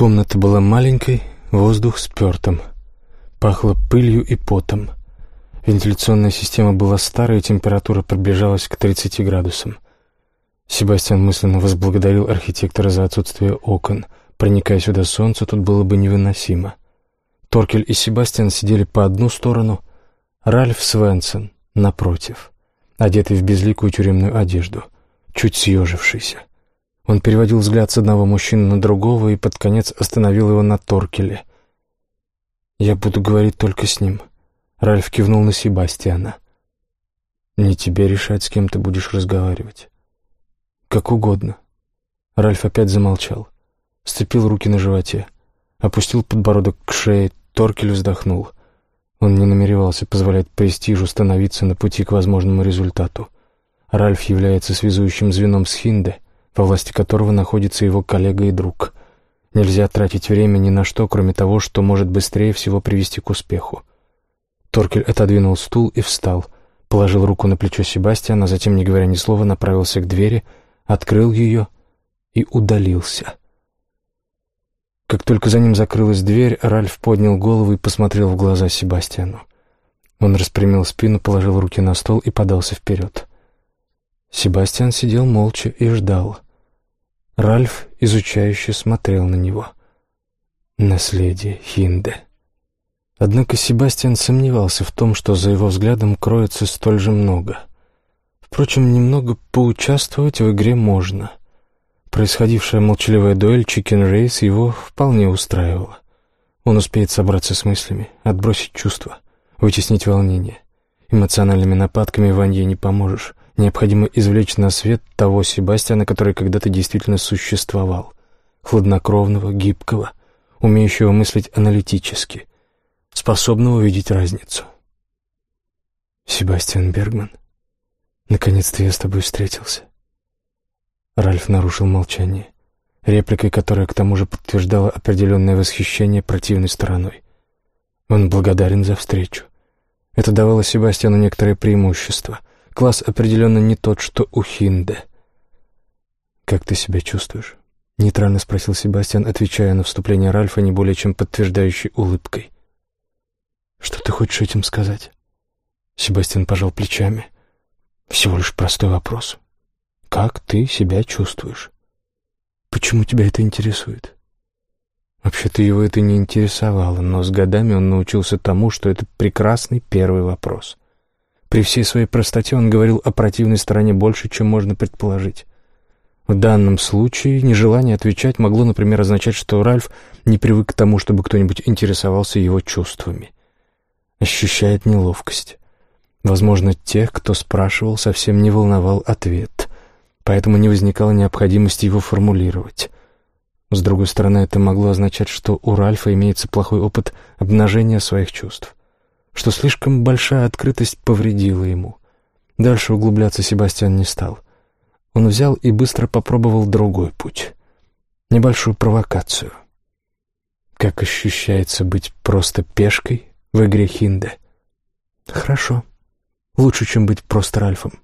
Комната была маленькой, воздух спертым. Пахло пылью и потом. Вентиляционная система была старая, и температура приближалась к 30 градусам. Себастьян мысленно возблагодарил архитектора за отсутствие окон. Проникая сюда солнце, тут было бы невыносимо. Торкель и Себастьян сидели по одну сторону, Ральф Свенсон — напротив, одетый в безликую тюремную одежду, чуть съежившийся. Он переводил взгляд с одного мужчины на другого и под конец остановил его на Торкеле. «Я буду говорить только с ним», Ральф кивнул на Себастьяна. «Не тебе решать, с кем ты будешь разговаривать». «Как угодно». Ральф опять замолчал. Сцепил руки на животе. Опустил подбородок к шее. Торкель вздохнул. Он не намеревался позволять престижу становиться на пути к возможному результату. Ральф является связующим звеном с Хинде, во власти которого находится его коллега и друг. Нельзя тратить время ни на что, кроме того, что может быстрее всего привести к успеху. Торкель отодвинул стул и встал, положил руку на плечо Себастьяна, затем, не говоря ни слова, направился к двери, открыл ее и удалился. Как только за ним закрылась дверь, Ральф поднял голову и посмотрел в глаза Себастьяну. Он распрямил спину, положил руки на стол и подался вперед. Себастьян сидел молча и ждал. Ральф изучающе смотрел на него. Наследие Хинде. Однако Себастьян сомневался в том, что за его взглядом кроется столь же много. Впрочем, немного поучаствовать в игре можно. Происходившая молчаливая дуэль Чикен Рейс его вполне устраивала. Он успеет собраться с мыслями, отбросить чувства, вытеснить волнение. Эмоциональными нападками Ванье не поможешь. Необходимо извлечь на свет того Себастьяна, который когда-то действительно существовал. Хладнокровного, гибкого, умеющего мыслить аналитически, способного увидеть разницу. «Себастьян Бергман, наконец-то я с тобой встретился». Ральф нарушил молчание, репликой которая к тому же подтверждала определенное восхищение противной стороной. Он благодарен за встречу. Это давало Себастьяну некоторое преимущество. Класс определенно не тот, что у Хинде. «Как ты себя чувствуешь?» — нейтрально спросил Себастьян, отвечая на вступление Ральфа не более чем подтверждающей улыбкой. «Что ты хочешь этим сказать?» Себастьян пожал плечами. «Всего лишь простой вопрос. Как ты себя чувствуешь? Почему тебя это интересует?» Вообще-то его это не интересовало, но с годами он научился тому, что это прекрасный первый вопрос. При всей своей простоте он говорил о противной стороне больше, чем можно предположить. В данном случае нежелание отвечать могло, например, означать, что Ральф не привык к тому, чтобы кто-нибудь интересовался его чувствами ощущает неловкость. Возможно, тех, кто спрашивал, совсем не волновал ответ, поэтому не возникало необходимости его формулировать. С другой стороны, это могло означать, что у Ральфа имеется плохой опыт обнажения своих чувств, что слишком большая открытость повредила ему. Дальше углубляться Себастьян не стал. Он взял и быстро попробовал другой путь. Небольшую провокацию. Как ощущается быть просто пешкой в игре Хинде. Хорошо. Лучше, чем быть просто Ральфом.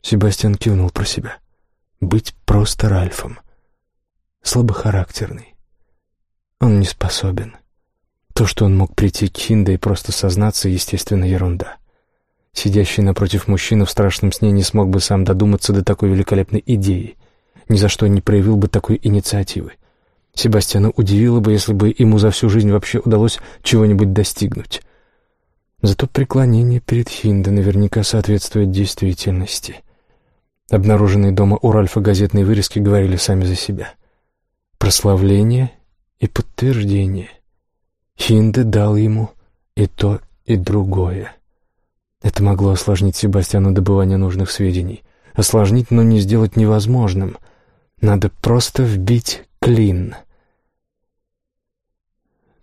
Себастьян кивнул про себя. Быть просто Ральфом. Слабохарактерный. Он не способен. То, что он мог прийти к Хинде и просто сознаться, естественно, ерунда. Сидящий напротив мужчина в страшном сне не смог бы сам додуматься до такой великолепной идеи. Ни за что не проявил бы такой инициативы. Себастьяна удивило бы, если бы ему за всю жизнь вообще удалось чего-нибудь достигнуть. Зато преклонение перед Хинде наверняка соответствует действительности. Обнаруженные дома у Ральфа газетные вырезки говорили сами за себя. Прославление и подтверждение. Хинде дал ему и то, и другое. Это могло осложнить Себастьяну добывание нужных сведений. Осложнить, но не сделать невозможным. Надо просто вбить клин.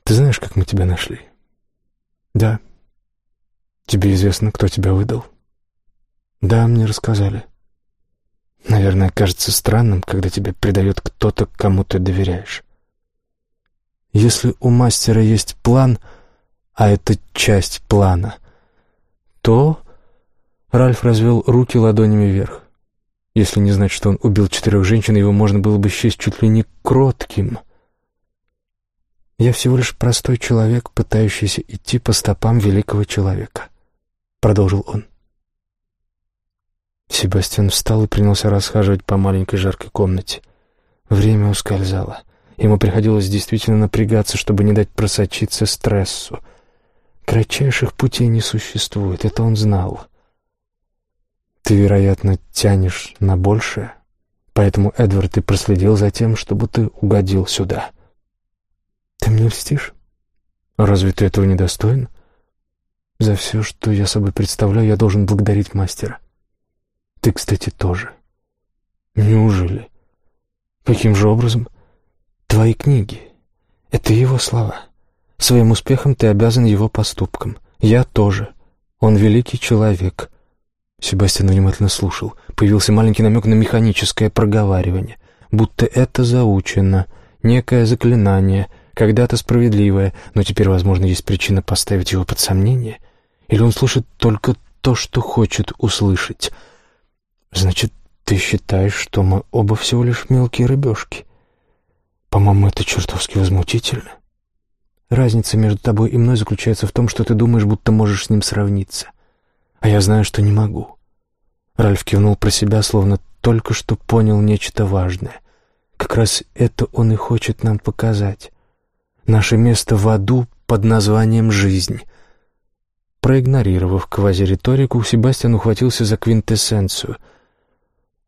Ты знаешь, как мы тебя нашли? Да. Тебе известно, кто тебя выдал? Да, мне рассказали. Наверное, кажется странным, когда тебе предает кто-то, кому ты доверяешь. Если у мастера есть план, а это часть плана, то... Ральф развел руки ладонями вверх. Если не знать, что он убил четырех женщин, его можно было бы счесть чуть ли не кротким. Я всего лишь простой человек, пытающийся идти по стопам великого человека», — продолжил он. Себастьян встал и принялся расхаживать по маленькой жаркой комнате. Время ускользало. Ему приходилось действительно напрягаться, чтобы не дать просочиться стрессу. Кратчайших путей не существует, это он знал. Ты, вероятно, тянешь на большее, поэтому, Эдвард, ты проследил за тем, чтобы ты угодил сюда. Ты мне льстишь? Разве ты этого не достоин? За все, что я собой представляю, я должен благодарить мастера. Ты, кстати, тоже. Неужели? Каким же образом? Твои книги. Это его слова. Своим успехом ты обязан его поступкам. Я тоже. Он великий человек. Себастьян внимательно слушал. Появился маленький намек на механическое проговаривание. Будто это заучено. Некое заклинание, когда-то справедливое, но теперь, возможно, есть причина поставить его под сомнение. Или он слышит только то, что хочет услышать. Значит, ты считаешь, что мы оба всего лишь мелкие рыбешки? По-моему, это чертовски возмутительно. Разница между тобой и мной заключается в том, что ты думаешь, будто можешь с ним сравниться. А я знаю, что не могу. Ральф кивнул про себя, словно только что понял нечто важное. Как раз это он и хочет нам показать. Наше место в аду под названием «жизнь». Проигнорировав квазириторику, Себастьян ухватился за квинтэссенцию.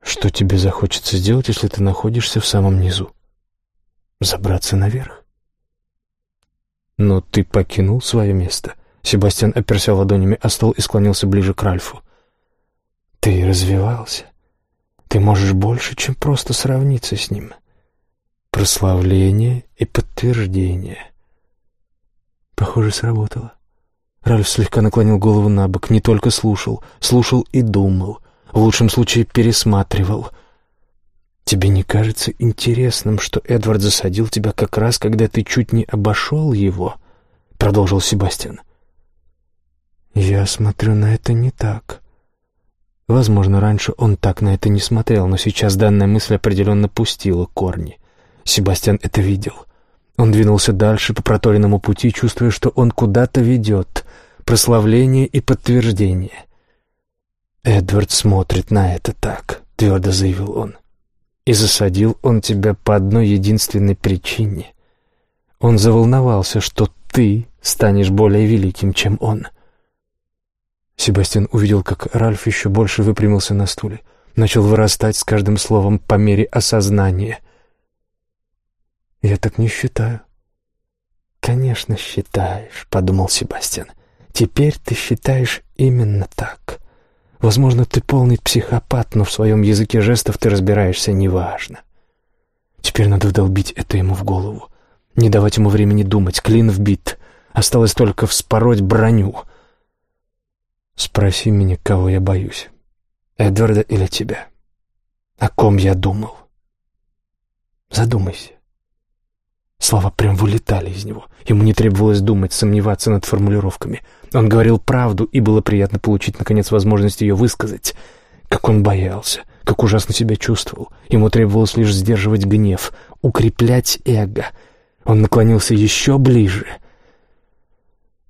Что тебе захочется сделать, если ты находишься в самом низу? Забраться наверх? Но ты покинул свое место. Себастьян оперся ладонями о стол и склонился ближе к Ральфу. Ты развивался. Ты можешь больше, чем просто сравниться с ним прославление и подтверждение. Похоже, сработало. Ральф слегка наклонил голову на бок, не только слушал, слушал и думал, в лучшем случае пересматривал. «Тебе не кажется интересным, что Эдвард засадил тебя как раз, когда ты чуть не обошел его?» — продолжил Себастьян. «Я смотрю на это не так. Возможно, раньше он так на это не смотрел, но сейчас данная мысль определенно пустила корни. Себастьян это видел. Он двинулся дальше по проторенному пути, чувствуя, что он куда-то ведет. Прославление и подтверждение. «Эдвард смотрит на это так», — твердо заявил он. «И засадил он тебя по одной единственной причине. Он заволновался, что ты станешь более великим, чем он». Себастьян увидел, как Ральф еще больше выпрямился на стуле, начал вырастать с каждым словом по мере осознания — «Я так не считаю». «Конечно, считаешь», — подумал Себастьян. «Теперь ты считаешь именно так. Возможно, ты полный психопат, но в своем языке жестов ты разбираешься неважно. Теперь надо вдолбить это ему в голову. Не давать ему времени думать, клин вбит. Осталось только вспороть броню. Спроси меня, кого я боюсь. Эдварда или тебя? О ком я думал? Задумайся. Слова прям вылетали из него. Ему не требовалось думать, сомневаться над формулировками. Он говорил правду, и было приятно получить, наконец, возможность ее высказать. Как он боялся, как ужасно себя чувствовал. Ему требовалось лишь сдерживать гнев, укреплять эго. Он наклонился еще ближе.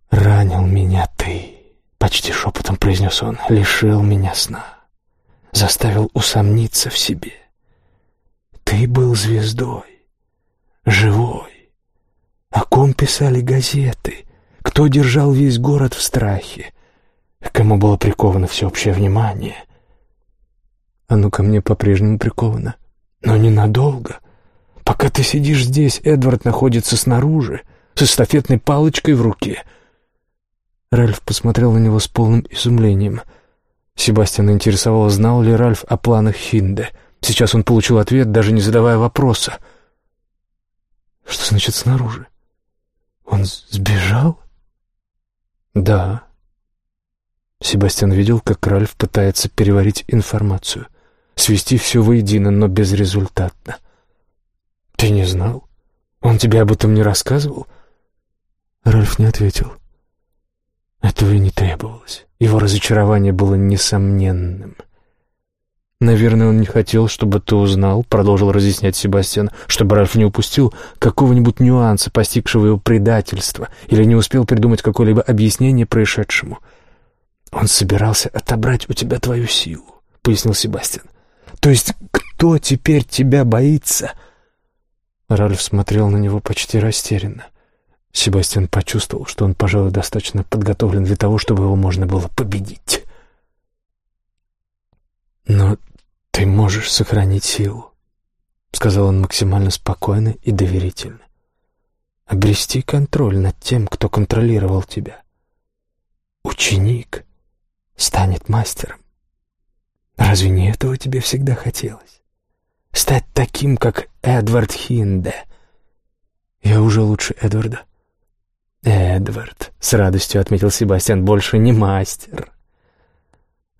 «Ранил меня ты», — почти шепотом произнес он, — «лишил меня сна, заставил усомниться в себе. Ты был звездой, живой. О ком писали газеты? Кто держал весь город в страхе? Кому было приковано всеобщее внимание? Оно ко мне по-прежнему приковано, но ненадолго. Пока ты сидишь здесь, Эдвард находится снаружи, с эстафетной палочкой в руке. Ральф посмотрел на него с полным изумлением. Себастьян интересовал, знал ли Ральф о планах Хинде. Сейчас он получил ответ, даже не задавая вопроса — что значит снаружи? Он сбежал? Да. Себастьян видел, как Ральф пытается переварить информацию, свести все воедино, но безрезультатно. Ты не знал? Он тебе об этом не рассказывал? Ральф не ответил. Этого и не требовалось. Его разочарование было несомненным. «Наверное, он не хотел, чтобы ты узнал», — продолжил разъяснять Себастьян, «чтобы Ральф не упустил какого-нибудь нюанса, постигшего его предательства, или не успел придумать какое-либо объяснение происшедшему». «Он собирался отобрать у тебя твою силу», — пояснил Себастьян. «То есть кто теперь тебя боится?» Ральф смотрел на него почти растерянно. Себастьян почувствовал, что он, пожалуй, достаточно подготовлен для того, чтобы его можно было победить. «Но ты можешь сохранить силу», — сказал он максимально спокойно и доверительно. «Обрести контроль над тем, кто контролировал тебя. Ученик станет мастером. Разве не этого тебе всегда хотелось? Стать таким, как Эдвард Хинде. Я уже лучше Эдварда. Эдвард, с радостью отметил Себастьян, больше не мастер.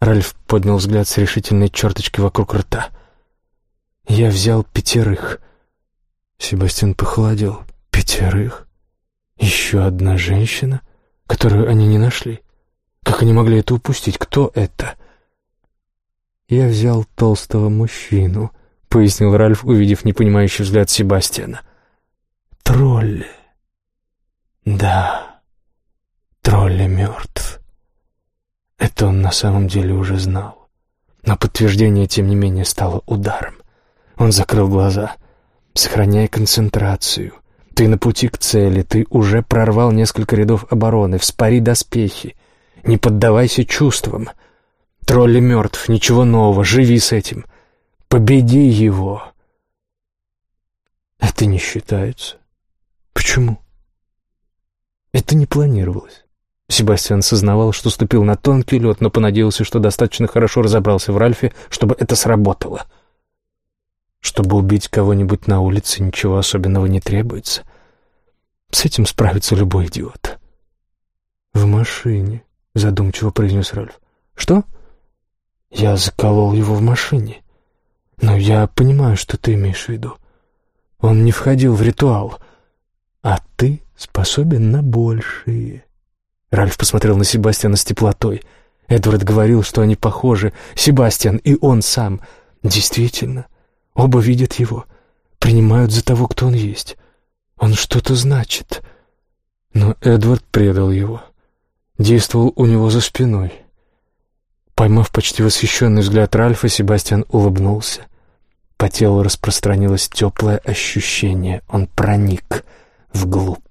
Ральф поднял взгляд с решительной черточкой вокруг рта. «Я взял пятерых». Себастьян похолодел. «Пятерых? Еще одна женщина, которую они не нашли? Как они могли это упустить? Кто это?» «Я взял толстого мужчину», — пояснил Ральф, увидев непонимающий взгляд Себастьяна. «Тролли». «Да, тролли мертв». Это он на самом деле уже знал. Но подтверждение, тем не менее, стало ударом. Он закрыл глаза. «Сохраняй концентрацию. Ты на пути к цели, ты уже прорвал несколько рядов обороны, вспори доспехи. Не поддавайся чувствам. Тролли мертв, ничего нового, живи с этим. Победи его». Это не считается. Почему? Это не планировалось. Себастьян сознавал, что ступил на тонкий лед, но понадеялся, что достаточно хорошо разобрался в Ральфе, чтобы это сработало. Чтобы убить кого-нибудь на улице, ничего особенного не требуется. С этим справится любой идиот. «В машине», — задумчиво произнес Ральф. «Что?» «Я заколол его в машине. Но я понимаю, что ты имеешь в виду. Он не входил в ритуал, а ты способен на большее». Ральф посмотрел на Себастьяна с теплотой. Эдвард говорил, что они похожи, Себастьян и он сам. Действительно, оба видят его, принимают за того, кто он есть. Он что-то значит. Но Эдвард предал его. Действовал у него за спиной. Поймав почти восхищенный взгляд Ральфа, Себастьян улыбнулся. По телу распространилось теплое ощущение. Он проник вглубь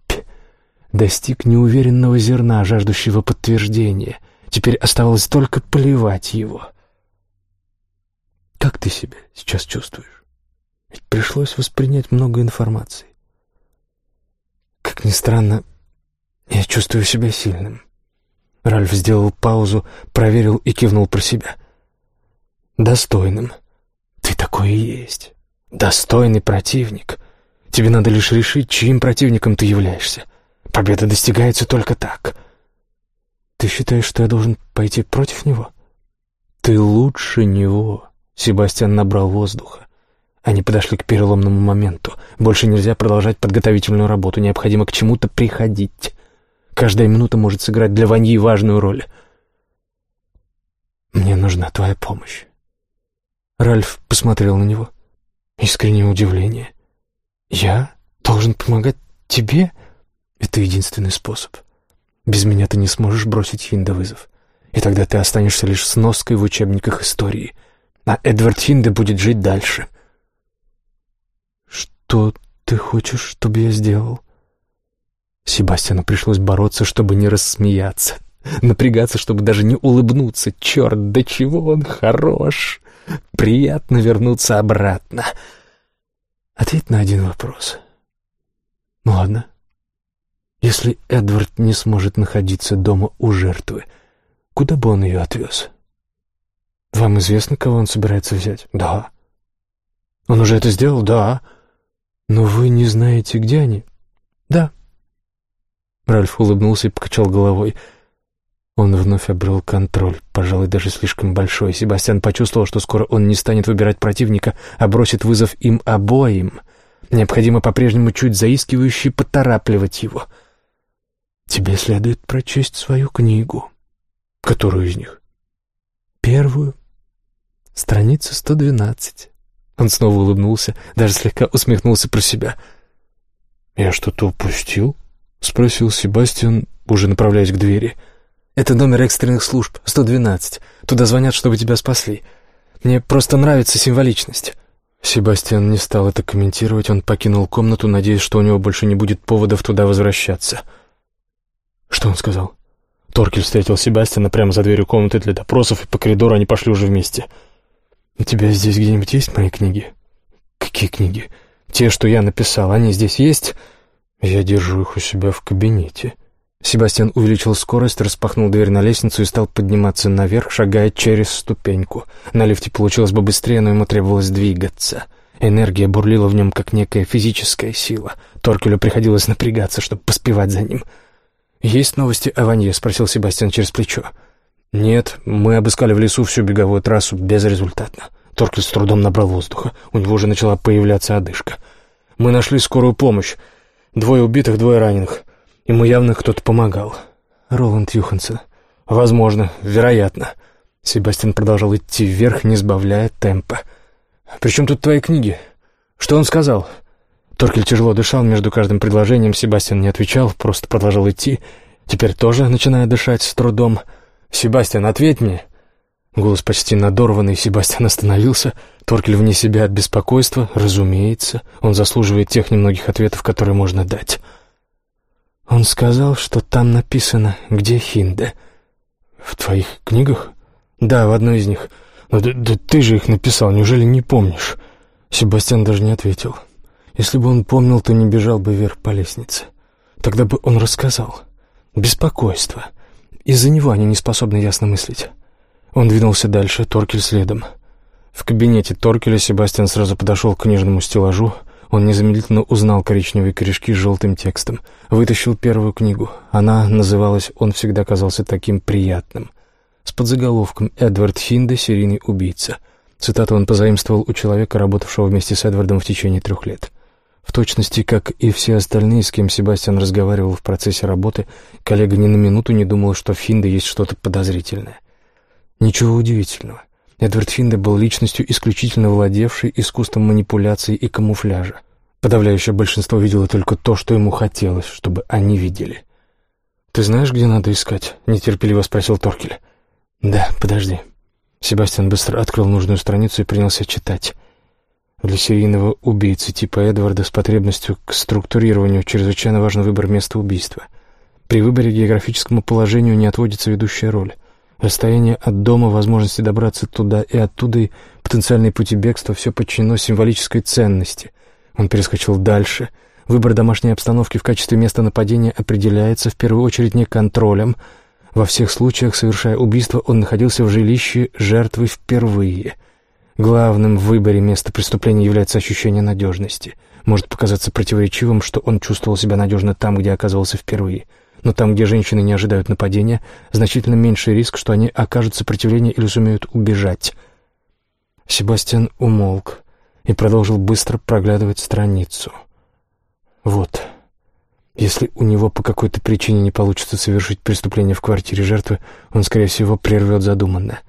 достиг неуверенного зерна, жаждущего подтверждения. Теперь оставалось только поливать его. Как ты себя сейчас чувствуешь? Ведь пришлось воспринять много информации. Как ни странно, я чувствую себя сильным. Ральф сделал паузу, проверил и кивнул про себя. Достойным. Ты такой и есть. Достойный противник. Тебе надо лишь решить, чьим противником ты являешься. Победа достигается только так. Ты считаешь, что я должен пойти против него? Ты лучше него. Себастьян набрал воздуха. Они подошли к переломному моменту. Больше нельзя продолжать подготовительную работу, необходимо к чему-то приходить. Каждая минута может сыграть для Ваньи важную роль. Мне нужна твоя помощь. Ральф посмотрел на него. Искреннее удивление. Я должен помогать тебе? Это единственный способ. Без меня ты не сможешь бросить Хинде вызов. И тогда ты останешься лишь с ноской в учебниках истории. А Эдвард Хинде будет жить дальше. Что ты хочешь, чтобы я сделал? Себастьяну пришлось бороться, чтобы не рассмеяться. Напрягаться, чтобы даже не улыбнуться. Черт, до чего он хорош! Приятно вернуться обратно. Ответь на один вопрос. Ну ладно, если Эдвард не сможет находиться дома у жертвы, куда бы он ее отвез? Вам известно, кого он собирается взять? Да. Он уже это сделал? Да. Но вы не знаете, где они? Да. Ральф улыбнулся и покачал головой. Он вновь обрел контроль, пожалуй, даже слишком большой. Себастьян почувствовал, что скоро он не станет выбирать противника, а бросит вызов им обоим. Необходимо по-прежнему чуть заискивающе поторапливать его — Тебе следует прочесть свою книгу. Которую из них? Первую. Страница 112. Он снова улыбнулся, даже слегка усмехнулся про себя. «Я что-то упустил?» — спросил Себастьян, уже направляясь к двери. «Это номер экстренных служб, 112. Туда звонят, чтобы тебя спасли. Мне просто нравится символичность». Себастьян не стал это комментировать, он покинул комнату, надеясь, что у него больше не будет поводов туда возвращаться. Что он сказал? Торкель встретил Себастьяна прямо за дверью комнаты для допросов, и по коридору они пошли уже вместе. «У тебя здесь где-нибудь есть мои книги?» «Какие книги?» «Те, что я написал, они здесь есть?» «Я держу их у себя в кабинете». Себастьян увеличил скорость, распахнул дверь на лестницу и стал подниматься наверх, шагая через ступеньку. На лифте получилось бы быстрее, но ему требовалось двигаться. Энергия бурлила в нем, как некая физическая сила. Торкелю приходилось напрягаться, чтобы поспевать за ним. «Есть новости о Ванье?» — спросил Себастьян через плечо. «Нет, мы обыскали в лесу всю беговую трассу безрезультатно». Торкель с трудом набрал воздуха. У него уже начала появляться одышка. «Мы нашли скорую помощь. Двое убитых, двое раненых. Ему явно кто-то помогал. Роланд Юхансон. Возможно, вероятно. Себастьян продолжал идти вверх, не сбавляя темпа. «При тут твои книги? Что он сказал?» Торкель тяжело дышал, между каждым предложением Себастьян не отвечал, просто продолжал идти. Теперь тоже начиная дышать с трудом. «Себастьян, ответь мне!» Голос почти надорванный, Себастьян остановился. Торкель вне себя от беспокойства. Разумеется, он заслуживает тех немногих ответов, которые можно дать. Он сказал, что там написано, где Хинде. В твоих книгах? Да, в одной из них. Но да, да ты же их написал, неужели не помнишь? Себастьян даже не ответил. Если бы он помнил, то не бежал бы вверх по лестнице. Тогда бы он рассказал. Беспокойство. Из-за него они не способны ясно мыслить. Он двинулся дальше, Торкель следом. В кабинете Торкеля Себастьян сразу подошел к книжному стеллажу, он незамедлительно узнал коричневые корешки с желтым текстом. Вытащил первую книгу. Она называлась «Он всегда казался таким приятным». С подзаголовком «Эдвард Хинде. Серийный убийца». Цитату он позаимствовал у человека, работавшего вместе с Эдвардом в течение трех лет. В точности, как и все остальные, с кем Себастьян разговаривал в процессе работы, коллега ни на минуту не думал, что в Хинде есть что-то подозрительное. Ничего удивительного. Эдвард Финде был личностью, исключительно владевшей искусством манипуляции и камуфляжа. Подавляющее большинство видело только то, что ему хотелось, чтобы они видели. «Ты знаешь, где надо искать?» — нетерпеливо спросил Торкель. «Да, подожди». Себастьян быстро открыл нужную страницу и принялся читать. Для серийного убийцы типа Эдварда с потребностью к структурированию чрезвычайно важен выбор места убийства. При выборе географическому положению не отводится ведущая роль. Расстояние от дома, возможности добраться туда и оттуда, и потенциальные пути бегства — все подчинено символической ценности. Он перескочил дальше. Выбор домашней обстановки в качестве места нападения определяется в первую очередь не контролем. Во всех случаях, совершая убийство, он находился в жилище жертвы впервые. Главным в выборе места преступления является ощущение надежности. Может показаться противоречивым, что он чувствовал себя надежно там, где оказывался впервые — но там, где женщины не ожидают нападения, значительно меньший риск, что они окажут сопротивление или сумеют убежать. Себастьян умолк и продолжил быстро проглядывать страницу. Вот. Если у него по какой-то причине не получится совершить преступление в квартире жертвы, он, скорее всего, прервет задуманное.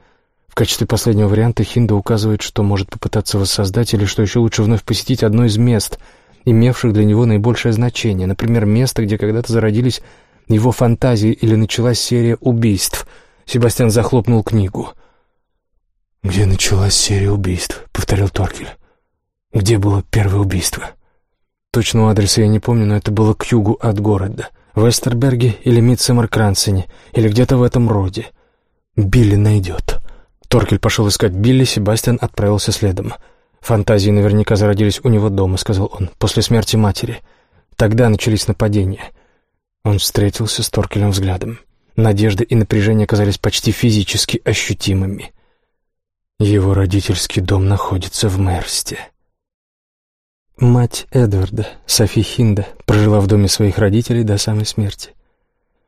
В качестве последнего варианта Хинда указывает, что может попытаться воссоздать или, что еще лучше, вновь посетить одно из мест, имевших для него наибольшее значение, например, место, где когда-то зародились его фантазии или началась серия убийств. Себастьян захлопнул книгу. «Где началась серия убийств?» — повторил Торкель. «Где было первое убийство?» Точного адреса я не помню, но это было к югу от города. В Эстерберге или Митцемер-Крансене, или где-то в этом роде. Билли найдет. Торкель пошел искать Билли, Себастьян отправился следом. «Фантазии наверняка зародились у него дома», — сказал он, — «после смерти матери. Тогда начались нападения. Он встретился с Торкелем взглядом. Надежда и напряжение казались почти физически ощутимыми. Его родительский дом находится в Мерсте. Мать Эдварда, Софи Хинда, прожила в доме своих родителей до самой смерти.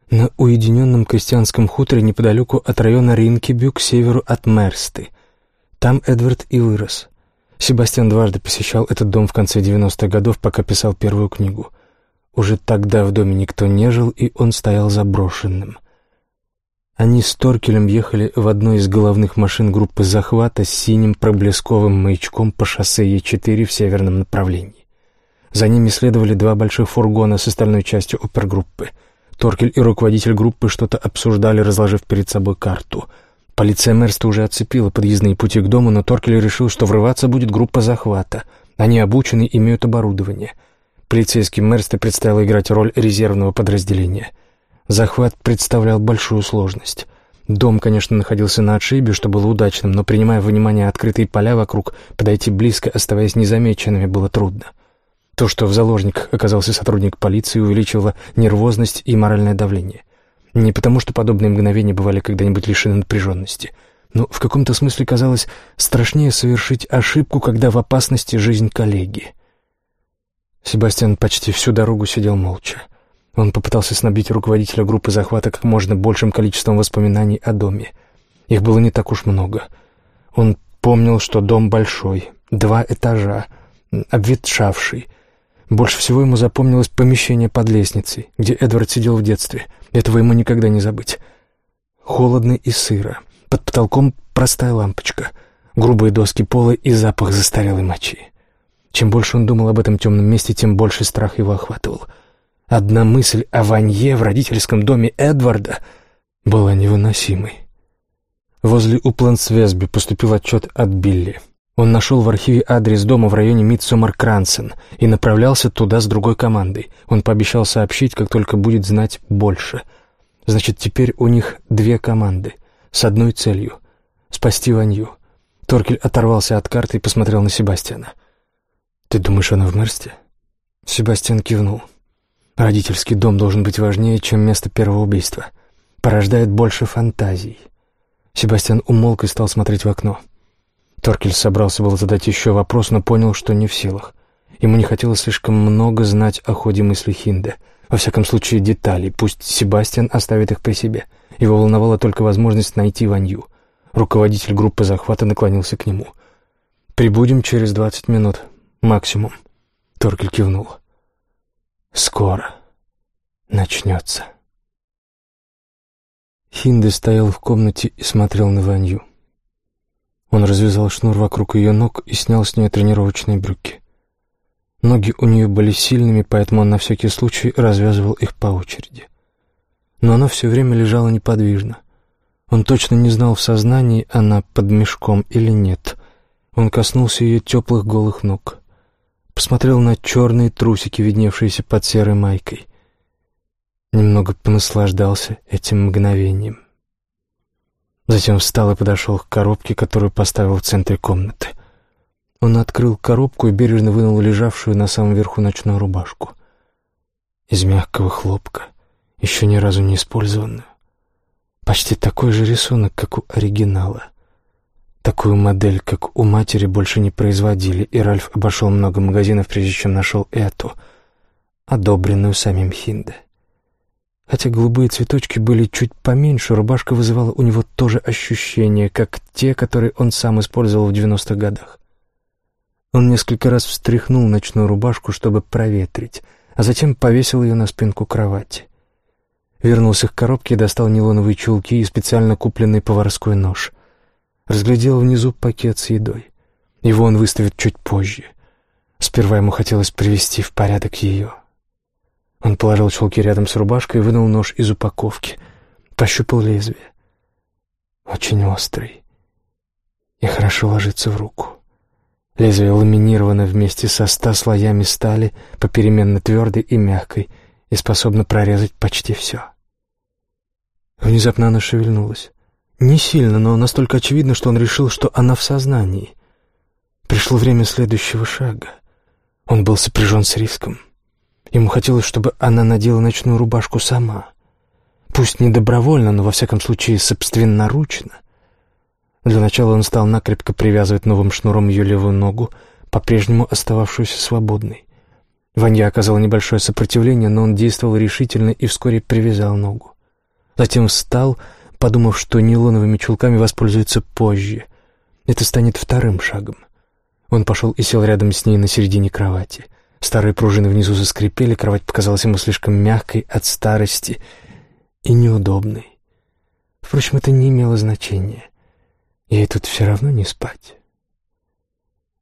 На уединенном крестьянском хуторе неподалеку от района Ринкебю к северу от Мерсты. Там Эдвард и вырос. Себастьян дважды посещал этот дом в конце 90-х годов, пока писал первую книгу — уже тогда в доме никто не жил, и он стоял заброшенным. Они с Торкелем ехали в одной из головных машин группы захвата с синим проблесковым маячком по шоссе Е4 в северном направлении. За ними следовали два больших фургона с остальной частью опергруппы. Торкель и руководитель группы что-то обсуждали, разложив перед собой карту. Полиция Мерста уже оцепила подъездные пути к дому, но Торкель решил, что врываться будет группа захвата. Они обучены, имеют оборудование. Полицейским Мерста предстояло играть роль резервного подразделения. Захват представлял большую сложность. Дом, конечно, находился на отшибе, что было удачным, но, принимая во внимание открытые поля вокруг, подойти близко, оставаясь незамеченными, было трудно. То, что в заложниках оказался сотрудник полиции, увеличило нервозность и моральное давление. Не потому, что подобные мгновения бывали когда-нибудь лишены напряженности, но в каком-то смысле казалось страшнее совершить ошибку, когда в опасности жизнь коллеги. Себастьян почти всю дорогу сидел молча. Он попытался снабдить руководителя группы захвата как можно большим количеством воспоминаний о доме. Их было не так уж много. Он помнил, что дом большой, два этажа, обветшавший, больше всего ему запомнилось помещение под лестницей, где Эдвард сидел в детстве. Этого ему никогда не забыть. Холодно и сыро. Под потолком простая лампочка, грубые доски пола и запах застарелой мочи. Чем больше он думал об этом темном месте, тем больше страх его охватывал. Одна мысль о Ванье в родительском доме Эдварда была невыносимой. Возле Уплансвесби поступил отчет от Билли — он нашел в архиве адрес дома в районе Митсомар-Крансен и направлялся туда с другой командой. Он пообещал сообщить, как только будет знать больше. Значит, теперь у них две команды с одной целью — спасти Ванью. Торкель оторвался от карты и посмотрел на Себастьяна. «Ты думаешь, она в Мерсте?» Себастьян кивнул. «Родительский дом должен быть важнее, чем место первого убийства. Порождает больше фантазий». Себастьян умолк и стал смотреть в окно. Торкель собрался был задать еще вопрос, но понял, что не в силах. Ему не хотелось слишком много знать о ходе мысли Хинде. Во всяком случае, деталей. Пусть Себастьян оставит их при себе. Его волновала только возможность найти Ванью. Руководитель группы захвата наклонился к нему. «Прибудем через двадцать минут. Максимум». Торкель кивнул. «Скоро начнется». Хинде стоял в комнате и смотрел на Ванью. Он развязал шнур вокруг ее ног и снял с нее тренировочные брюки. Ноги у нее были сильными, поэтому он на всякий случай развязывал их по очереди. Но она все время лежала неподвижно. Он точно не знал, в сознании она под мешком или нет. Он коснулся ее теплых голых ног. Посмотрел на черные трусики, видневшиеся под серой майкой. Немного понаслаждался этим мгновением. Затем встал и подошел к коробке, которую поставил в центре комнаты. Он открыл коробку и бережно вынул лежавшую на самом верху ночную рубашку. Из мягкого хлопка, еще ни разу не использованную. Почти такой же рисунок, как у оригинала. Такую модель, как у матери, больше не производили, и Ральф обошел много магазинов, прежде чем нашел эту, одобренную самим Хинде. Хотя голубые цветочки были чуть поменьше, рубашка вызывала у него тоже ощущения, как те, которые он сам использовал в 90-х годах. Он несколько раз встряхнул ночную рубашку, чтобы проветрить, а затем повесил ее на спинку кровати. Вернулся к коробке и достал нейлоновые чулки и специально купленный поварской нож. Разглядел внизу пакет с едой. Его он выставит чуть позже. Сперва ему хотелось привести в порядок ее. Он положил чулки рядом с рубашкой и вынул нож из упаковки. Пощупал лезвие. Очень острый. И хорошо ложится в руку. Лезвие ламинировано вместе со ста слоями стали, попеременно твердой и мягкой, и способно прорезать почти все. Внезапно она шевельнулась. Не сильно, но настолько очевидно, что он решил, что она в сознании. Пришло время следующего шага. Он был сопряжен с риском. Ему хотелось, чтобы она надела ночную рубашку сама. Пусть не добровольно, но во всяком случае собственноручно. Для начала он стал накрепко привязывать новым шнуром ее левую ногу, по-прежнему остававшуюся свободной. Ванья оказала небольшое сопротивление, но он действовал решительно и вскоре привязал ногу. Затем встал, подумав, что нейлоновыми чулками воспользуется позже. Это станет вторым шагом. Он пошел и сел рядом с ней на середине кровати. Старые пружины внизу заскрипели, кровать показалась ему слишком мягкой от старости и неудобной. Впрочем, это не имело значения. Ей тут все равно не спать.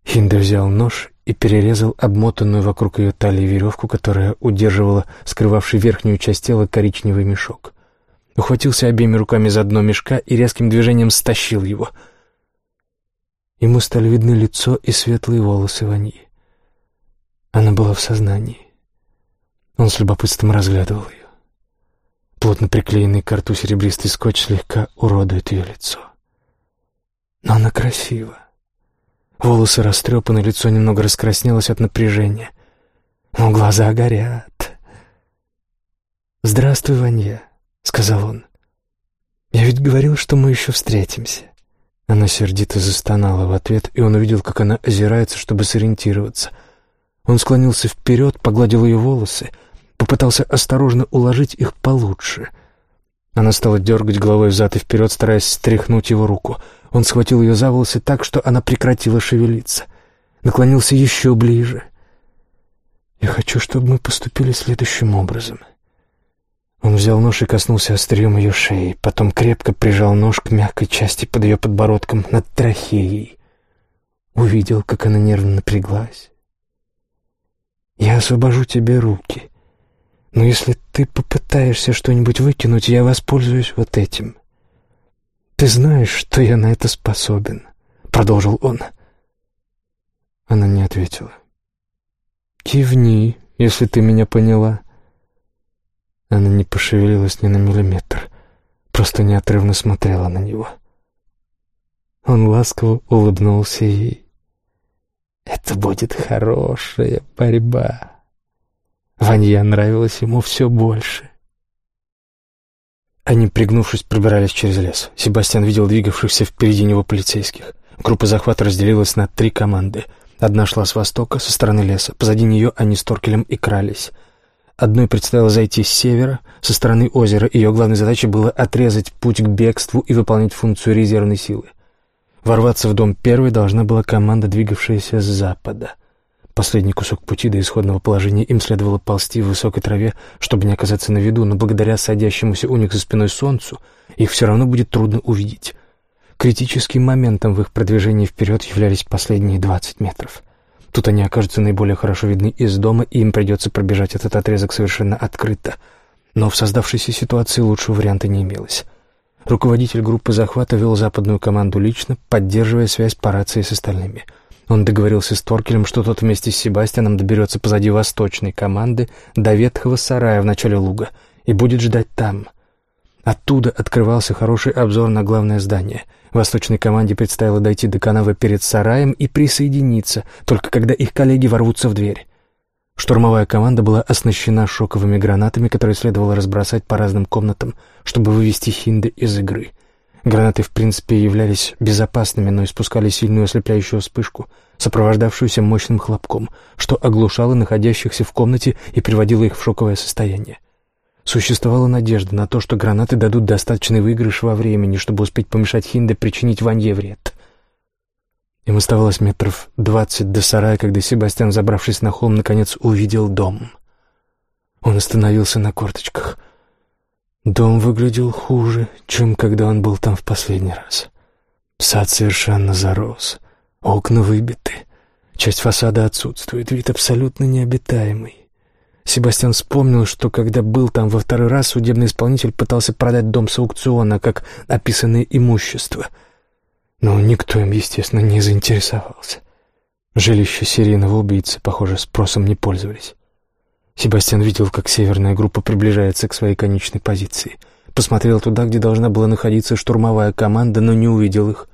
Хинда взял нож и перерезал обмотанную вокруг ее талии веревку, которая удерживала скрывавший верхнюю часть тела коричневый мешок. Ухватился обеими руками за дно мешка и резким движением стащил его. Ему стали видны лицо и светлые волосы Ваньи. Она была в сознании. Он с любопытством разглядывал ее. Плотно приклеенный к рту серебристый скотч слегка уродует ее лицо. Но она красива. Волосы растрепаны, лицо немного раскраснелось от напряжения. Но глаза горят. «Здравствуй, Ванья», — сказал он. «Я ведь говорил, что мы еще встретимся». Она сердито застонала в ответ, и он увидел, как она озирается, чтобы сориентироваться. Он склонился вперед, погладил ее волосы, попытался осторожно уложить их получше. Она стала дергать головой взад и вперед, стараясь стряхнуть его руку. Он схватил ее за волосы так, что она прекратила шевелиться. Наклонился еще ближе. «Я хочу, чтобы мы поступили следующим образом». Он взял нож и коснулся острием ее шеи, потом крепко прижал нож к мягкой части под ее подбородком над трахеей. Увидел, как она нервно напряглась. «Я освобожу тебе руки, но если ты попытаешься что-нибудь выкинуть, я воспользуюсь вот этим. Ты знаешь, что я на это способен», — продолжил он. Она не ответила. «Кивни, если ты меня поняла». Она не пошевелилась ни на миллиметр, просто неотрывно смотрела на него. Он ласково улыбнулся ей. «Это будет хорошая борьба». Ванья нравилась ему все больше. Они, пригнувшись, пробирались через лес. Себастьян видел двигавшихся впереди него полицейских. Группа захвата разделилась на три команды. Одна шла с востока, со стороны леса. Позади нее они с Торкелем и крались. Одной предстояло зайти с севера, со стороны озера. Ее главной задачей было отрезать путь к бегству и выполнять функцию резервной силы. Ворваться в дом первой должна была команда, двигавшаяся с запада. Последний кусок пути до исходного положения им следовало ползти в высокой траве, чтобы не оказаться на виду, но благодаря садящемуся у них за спиной солнцу их все равно будет трудно увидеть. Критическим моментом в их продвижении вперед являлись последние двадцать метров. Тут они окажутся наиболее хорошо видны из дома, и им придется пробежать этот отрезок совершенно открыто. Но в создавшейся ситуации лучшего варианта не имелось. Руководитель группы захвата вел западную команду лично, поддерживая связь по рации с остальными. Он договорился с Торкелем, что тот вместе с Себастьяном доберется позади восточной команды до ветхого сарая в начале луга и будет ждать там — Оттуда открывался хороший обзор на главное здание. Восточной команде предстояло дойти до канавы перед сараем и присоединиться, только когда их коллеги ворвутся в дверь. Штурмовая команда была оснащена шоковыми гранатами, которые следовало разбросать по разным комнатам, чтобы вывести Хинды из игры. Гранаты, в принципе, являлись безопасными, но испускали сильную ослепляющую вспышку, сопровождавшуюся мощным хлопком, что оглушало находящихся в комнате и приводило их в шоковое состояние. Существовала надежда на то, что гранаты дадут достаточный выигрыш во времени, чтобы успеть помешать Хинде причинить Ванье вред. Им оставалось метров двадцать до сарая, когда Себастьян, забравшись на холм, наконец увидел дом. Он остановился на корточках. Дом выглядел хуже, чем когда он был там в последний раз. Сад совершенно зарос, окна выбиты, часть фасада отсутствует, вид абсолютно необитаемый. Себастьян вспомнил, что когда был там во второй раз, судебный исполнитель пытался продать дом с аукциона как описанное имущество. Но никто им, естественно, не заинтересовался. Жилища серийного убийцы, похоже, спросом не пользовались. Себастьян видел, как северная группа приближается к своей конечной позиции. Посмотрел туда, где должна была находиться штурмовая команда, но не увидел их.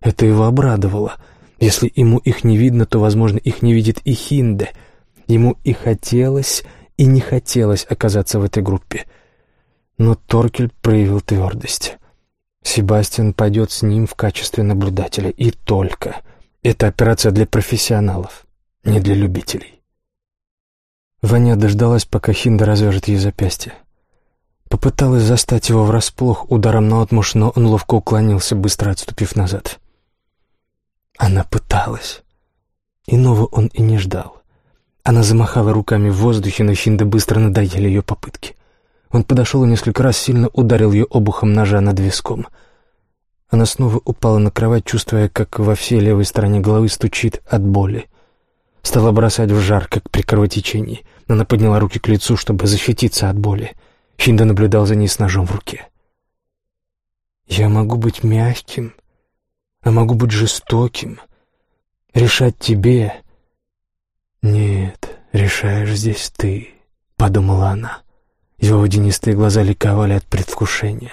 Это его обрадовало. Если ему их не видно, то, возможно, их не видит и Хинде — Ему и хотелось, и не хотелось оказаться в этой группе. Но Торкель проявил твердость. Себастьян пойдет с ним в качестве наблюдателя, и только. Это операция для профессионалов, не для любителей. Ваня дождалась, пока Хинда развяжет ей запястье. Попыталась застать его врасплох ударом наотмашь, но он ловко уклонился, быстро отступив назад. Она пыталась. Иного он и не ждал. Она замахала руками в воздухе, но Хинда быстро надоели ее попытки. Он подошел и несколько раз сильно ударил ее обухом ножа над виском. Она снова упала на кровать, чувствуя, как во всей левой стороне головы стучит от боли. Стала бросать в жар, как при кровотечении. Она подняла руки к лицу, чтобы защититься от боли. Хинда наблюдал за ней с ножом в руке. «Я могу быть мягким, а могу быть жестоким. Решать тебе...» «Нет, решаешь здесь ты», — подумала она. Его водянистые глаза ликовали от предвкушения.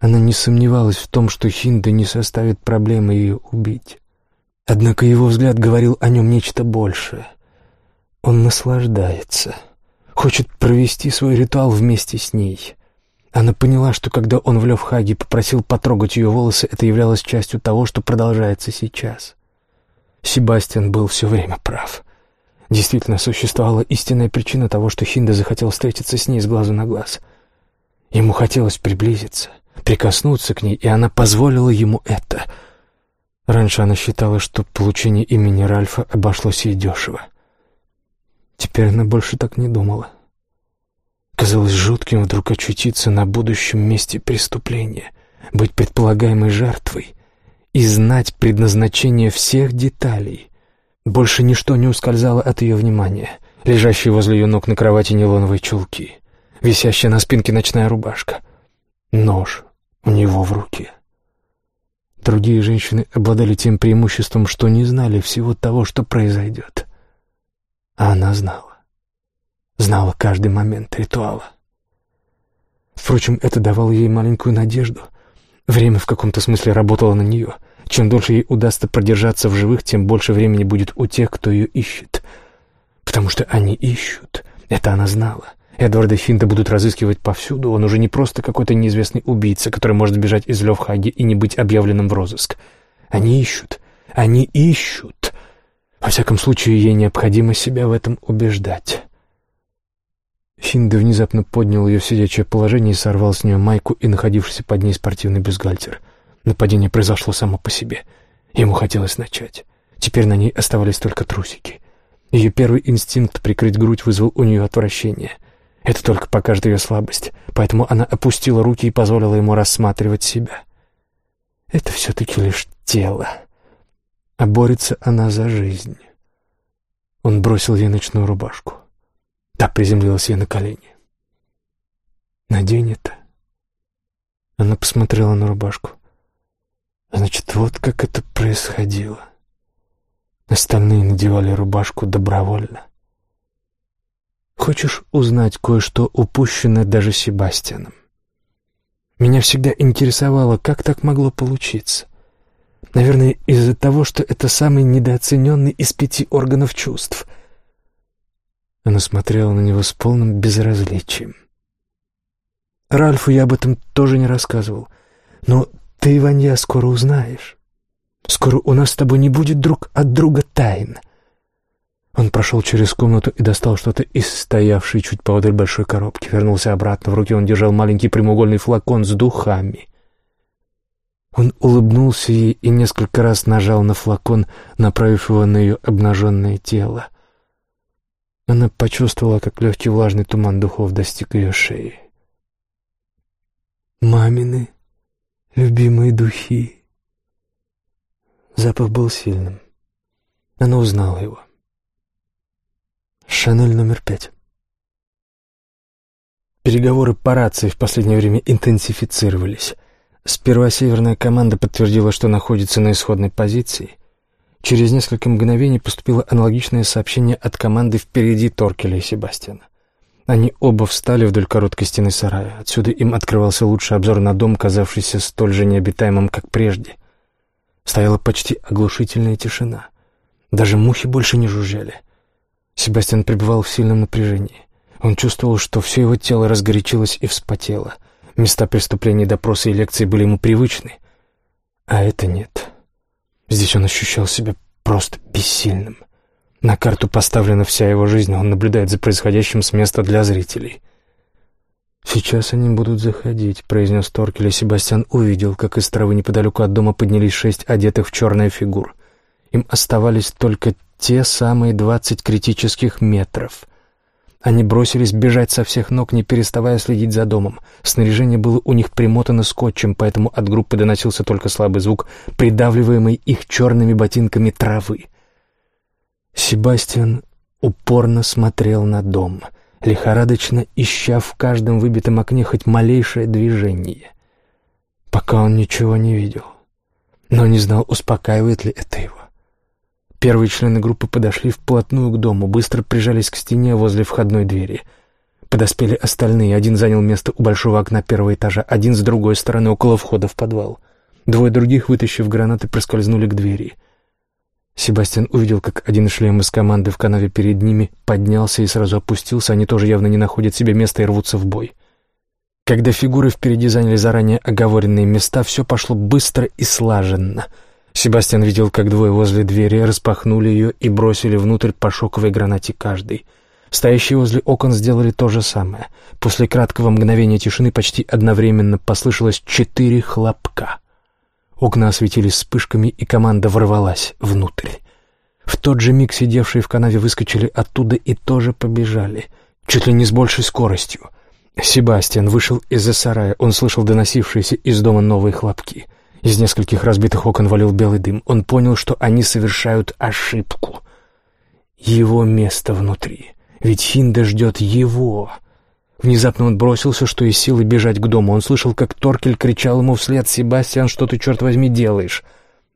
Она не сомневалась в том, что Хинда не составит проблемы ее убить. Однако его взгляд говорил о нем нечто большее. Он наслаждается, хочет провести свой ритуал вместе с ней. Она поняла, что когда он в Левхаге попросил потрогать ее волосы, это являлось частью того, что продолжается сейчас. Себастьян был все время прав. Действительно, существовала истинная причина того, что Хинда захотел встретиться с ней с глазу на глаз. Ему хотелось приблизиться, прикоснуться к ней, и она позволила ему это. Раньше она считала, что получение имени Ральфа обошлось ей дешево. Теперь она больше так не думала. Казалось жутким вдруг очутиться на будущем месте преступления, быть предполагаемой жертвой и знать предназначение всех деталей. Больше ничто не ускользало от ее внимания. Лежащие возле ее ног на кровати нейлоновые чулки, висящая на спинке ночная рубашка, нож у него в руке. Другие женщины обладали тем преимуществом, что не знали всего того, что произойдет. А она знала. Знала каждый момент ритуала. Впрочем, это давало ей маленькую надежду. Время в каком-то смысле работало на нее. Чем дольше ей удастся продержаться в живых, тем больше времени будет у тех, кто ее ищет. Потому что они ищут. Это она знала. Эдварда Финта будут разыскивать повсюду. Он уже не просто какой-то неизвестный убийца, который может бежать из Левхаги и не быть объявленным в розыск. Они ищут. Они ищут. Во всяком случае, ей необходимо себя в этом убеждать. Финда внезапно поднял ее в сидячее положение и сорвал с нее майку и находившийся под ней спортивный бюстгальтер. Нападение произошло само по себе. Ему хотелось начать. Теперь на ней оставались только трусики. Ее первый инстинкт прикрыть грудь вызвал у нее отвращение. Это только покажет ее слабость, поэтому она опустила руки и позволила ему рассматривать себя. Это все-таки лишь тело. А борется она за жизнь. Он бросил ей ночную рубашку. Та приземлилась ей на колени. «Надень это». Она посмотрела на рубашку. Значит, вот как это происходило. Остальные надевали рубашку добровольно. Хочешь узнать кое-что упущенное даже Себастьяном? Меня всегда интересовало, как так могло получиться. Наверное, из-за того, что это самый недооцененный из пяти органов чувств. Она смотрела на него с полным безразличием. Ральфу я об этом тоже не рассказывал. Но ты, Ванья, скоро узнаешь. Скоро у нас с тобой не будет друг от друга тайн. Он прошел через комнату и достал что-то из стоявшей чуть поодаль большой коробки. Вернулся обратно. В руке он держал маленький прямоугольный флакон с духами. Он улыбнулся ей и несколько раз нажал на флакон, направив его на ее обнаженное тело. Она почувствовала, как легкий влажный туман духов достиг ее шеи. «Мамины любимые духи. Запах был сильным. Она узнала его. Шанель номер пять. Переговоры по рации в последнее время интенсифицировались. Сперва северная команда подтвердила, что находится на исходной позиции. Через несколько мгновений поступило аналогичное сообщение от команды впереди Торкеля и Себастьяна. Они оба встали вдоль короткой стены сарая. Отсюда им открывался лучший обзор на дом, казавшийся столь же необитаемым, как прежде. Стояла почти оглушительная тишина. Даже мухи больше не жужжали. Себастьян пребывал в сильном напряжении. Он чувствовал, что все его тело разгорячилось и вспотело. Места преступлений, допроса и лекции были ему привычны. А это нет. Здесь он ощущал себя просто бессильным. На карту поставлена вся его жизнь, он наблюдает за происходящим с места для зрителей. «Сейчас они будут заходить», — произнес Торкель, и Себастьян увидел, как из травы неподалеку от дома поднялись шесть одетых в черное фигур. Им оставались только те самые двадцать критических метров. Они бросились бежать со всех ног, не переставая следить за домом. Снаряжение было у них примотано скотчем, поэтому от группы доносился только слабый звук, придавливаемый их черными ботинками травы. Себастьян упорно смотрел на дом, лихорадочно ища в каждом выбитом окне хоть малейшее движение. Пока он ничего не видел, но не знал, успокаивает ли это его. Первые члены группы подошли вплотную к дому, быстро прижались к стене возле входной двери. Подоспели остальные. Один занял место у большого окна первого этажа, один с другой стороны, около входа в подвал. Двое других, вытащив гранаты, проскользнули к двери. Себастьян увидел, как один шлем из команды в канаве перед ними поднялся и сразу опустился. Они тоже явно не находят себе места и рвутся в бой. Когда фигуры впереди заняли заранее оговоренные места, все пошло быстро и слаженно — Себастьян видел, как двое возле двери распахнули ее и бросили внутрь по шоковой гранате каждый. Стоящие возле окон сделали то же самое. После краткого мгновения тишины почти одновременно послышалось четыре хлопка. Окна осветились вспышками, и команда ворвалась внутрь. В тот же миг сидевшие в канаве выскочили оттуда и тоже побежали, чуть ли не с большей скоростью. Себастьян вышел из-за сарая, он слышал доносившиеся из дома новые хлопки — из нескольких разбитых окон валил белый дым. Он понял, что они совершают ошибку. Его место внутри. Ведь Хинда ждет его. Внезапно он бросился, что из силы бежать к дому. Он слышал, как Торкель кричал ему вслед «Себастьян, что ты, черт возьми, делаешь?»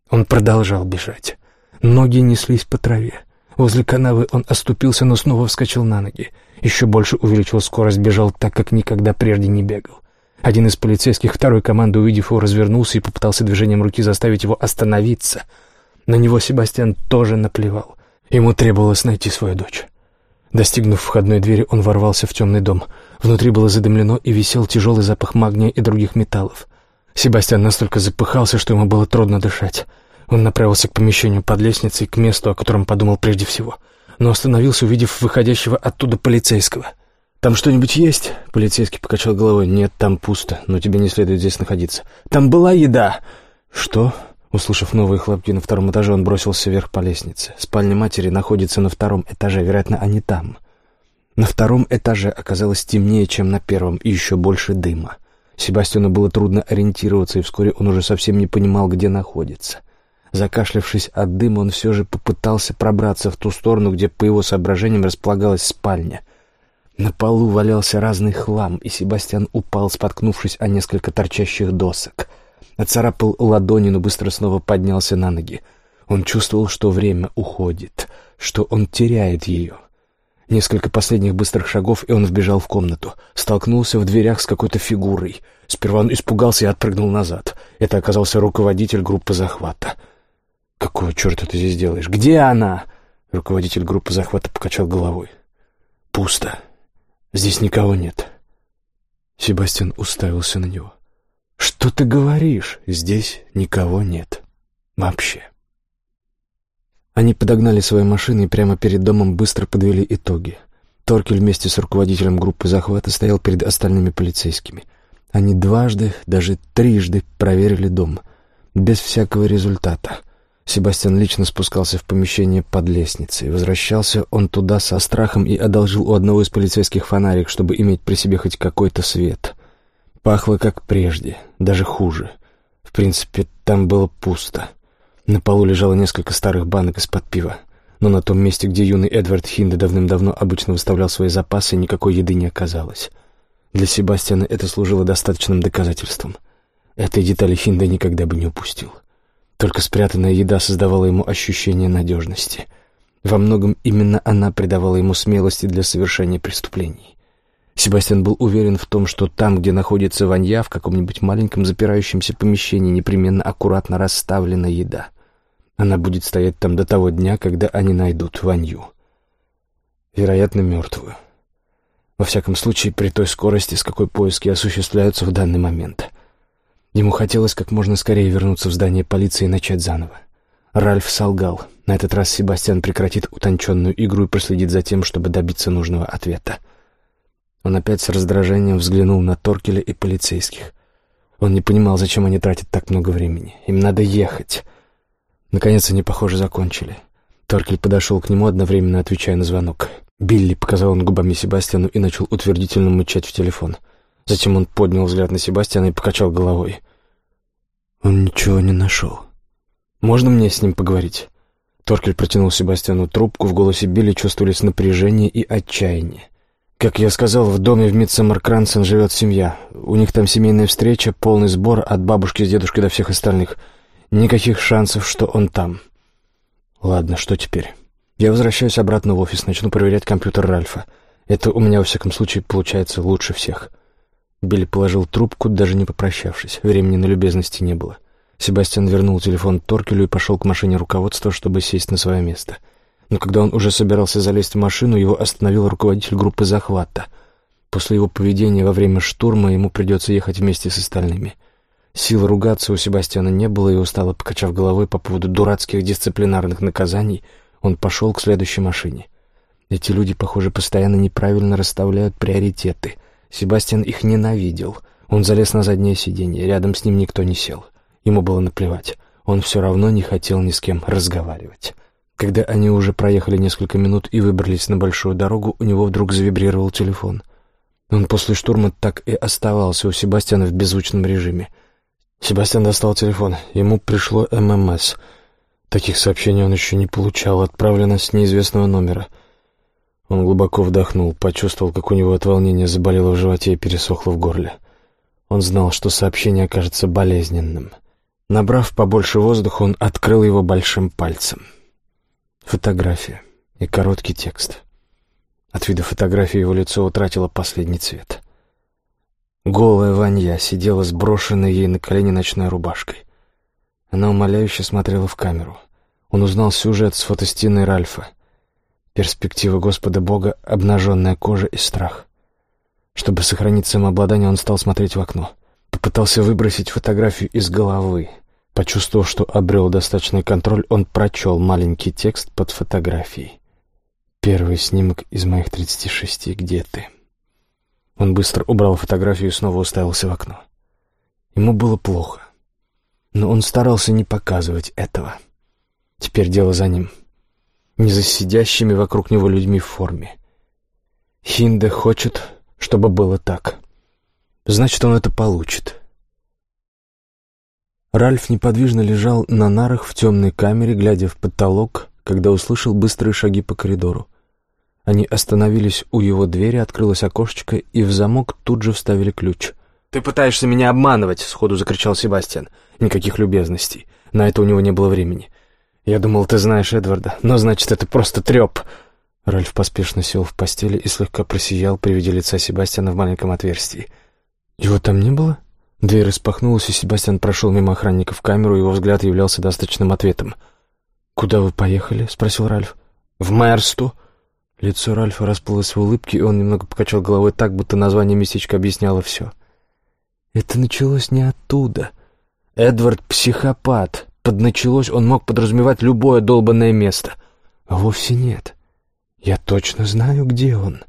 Он продолжал бежать. Ноги неслись по траве. Возле канавы он оступился, но снова вскочил на ноги. Еще больше увеличил скорость, бежал так, как никогда прежде не бегал. Один из полицейских второй команды, увидев его, развернулся и попытался движением руки заставить его остановиться. На него Себастьян тоже наплевал. Ему требовалось найти свою дочь. Достигнув входной двери, он ворвался в темный дом. Внутри было задымлено и висел тяжелый запах магния и других металлов. Себастьян настолько запыхался, что ему было трудно дышать. Он направился к помещению под лестницей, к месту, о котором подумал прежде всего, но остановился, увидев выходящего оттуда полицейского — «Там что-нибудь есть?» — полицейский покачал головой. «Нет, там пусто, но тебе не следует здесь находиться». «Там была еда!» «Что?» Услышав новые хлопки на втором этаже, он бросился вверх по лестнице. Спальня матери находится на втором этаже, вероятно, они там. На втором этаже оказалось темнее, чем на первом, и еще больше дыма. Себастьяну было трудно ориентироваться, и вскоре он уже совсем не понимал, где находится. Закашлявшись от дыма, он все же попытался пробраться в ту сторону, где, по его соображениям, располагалась спальня — на полу валялся разный хлам, и Себастьян упал, споткнувшись о несколько торчащих досок. Оцарапал ладони, но быстро снова поднялся на ноги. Он чувствовал, что время уходит, что он теряет ее. Несколько последних быстрых шагов, и он вбежал в комнату. Столкнулся в дверях с какой-то фигурой. Сперва он испугался и отпрыгнул назад. Это оказался руководитель группы захвата. «Какого черта ты здесь делаешь? Где она?» Руководитель группы захвата покачал головой. «Пусто. Здесь никого нет. Себастьян уставился на него. Что ты говоришь? Здесь никого нет. Вообще. Они подогнали свои машины и прямо перед домом быстро подвели итоги. Торкель вместе с руководителем группы захвата стоял перед остальными полицейскими. Они дважды, даже трижды проверили дом. Без всякого результата. Себастьян лично спускался в помещение под лестницей. Возвращался он туда со страхом и одолжил у одного из полицейских фонарик, чтобы иметь при себе хоть какой-то свет. Пахло как прежде, даже хуже. В принципе, там было пусто. На полу лежало несколько старых банок из-под пива. Но на том месте, где юный Эдвард Хинде давным-давно обычно выставлял свои запасы, никакой еды не оказалось. Для Себастьяна это служило достаточным доказательством. Этой детали Хинде никогда бы не упустил. — только спрятанная еда создавала ему ощущение надежности. Во многом именно она придавала ему смелости для совершения преступлений. Себастьян был уверен в том, что там, где находится Ванья, в каком-нибудь маленьком запирающемся помещении непременно аккуратно расставлена еда. Она будет стоять там до того дня, когда они найдут Ванью. Вероятно, мертвую. Во всяком случае, при той скорости, с какой поиски осуществляются в данный момент. Ему хотелось как можно скорее вернуться в здание полиции и начать заново. Ральф солгал. На этот раз Себастьян прекратит утонченную игру и проследит за тем, чтобы добиться нужного ответа. Он опять с раздражением взглянул на Торкеля и полицейских. Он не понимал, зачем они тратят так много времени. Им надо ехать. Наконец они, похоже, закончили. Торкель подошел к нему, одновременно отвечая на звонок. «Билли», — показал он губами Себастьяну и начал утвердительно мычать в телефон. Затем он поднял взгляд на Себастьяна и покачал головой. Он ничего не нашел. «Можно мне с ним поговорить?» Торкель протянул Себастьяну трубку, в голосе Билли чувствовались напряжение и отчаяние. «Как я сказал, в доме в Митсомер-Крансен живет семья. У них там семейная встреча, полный сбор от бабушки с дедушкой до всех остальных. Никаких шансов, что он там». «Ладно, что теперь?» «Я возвращаюсь обратно в офис, начну проверять компьютер Ральфа. Это у меня, во всяком случае, получается лучше всех». Билли положил трубку, даже не попрощавшись. Времени на любезности не было. Себастьян вернул телефон Торкелю и пошел к машине руководства, чтобы сесть на свое место. Но когда он уже собирался залезть в машину, его остановил руководитель группы захвата. После его поведения во время штурма ему придется ехать вместе с остальными. Сил ругаться у Себастьяна не было, и устало покачав головой по поводу дурацких дисциплинарных наказаний, он пошел к следующей машине. Эти люди, похоже, постоянно неправильно расставляют приоритеты — Себастьян их ненавидел. Он залез на заднее сиденье, рядом с ним никто не сел. Ему было наплевать. Он все равно не хотел ни с кем разговаривать. Когда они уже проехали несколько минут и выбрались на большую дорогу, у него вдруг завибрировал телефон. Он после штурма так и оставался у Себастьяна в беззвучном режиме. Себастьян достал телефон. Ему пришло ММС. Таких сообщений он еще не получал, отправлено с неизвестного номера — он глубоко вдохнул, почувствовал, как у него от волнения заболело в животе и пересохло в горле. Он знал, что сообщение окажется болезненным. Набрав побольше воздуха, он открыл его большим пальцем. Фотография и короткий текст. От вида фотографии его лицо утратило последний цвет. Голая Ванья сидела сброшенной ей на колени ночной рубашкой. Она умоляюще смотрела в камеру. Он узнал сюжет с фотостены Ральфа. Перспектива Господа Бога, обнаженная кожа и страх. Чтобы сохранить самообладание, он стал смотреть в окно. Попытался выбросить фотографию из головы. Почувствовав, что обрел достаточный контроль, он прочел маленький текст под фотографией. «Первый снимок из моих тридцати шести. Где ты?» Он быстро убрал фотографию и снова уставился в окно. Ему было плохо. Но он старался не показывать этого. Теперь дело за ним — не за сидящими вокруг него людьми в форме. Хинде хочет, чтобы было так. Значит, он это получит. Ральф неподвижно лежал на нарах в темной камере, глядя в потолок, когда услышал быстрые шаги по коридору. Они остановились у его двери, открылось окошечко, и в замок тут же вставили ключ. «Ты пытаешься меня обманывать!» — сходу закричал Себастьян. Никаких любезностей. На это у него не было времени. «Я думал, ты знаешь Эдварда, но значит, это просто треп». Ральф поспешно сел в постели и слегка просиял при виде лица Себастьяна в маленьком отверстии. «Его там не было?» Дверь распахнулась, и Себастьян прошел мимо охранника в камеру, его взгляд являлся достаточным ответом. «Куда вы поехали?» — спросил Ральф. «В Мэрсту». Лицо Ральфа расплылось в улыбке, и он немного покачал головой так, будто название местечка объясняло все. «Это началось не оттуда. Эдвард — психопат под «началось» он мог подразумевать любое долбанное место. А вовсе нет. Я точно знаю, где он.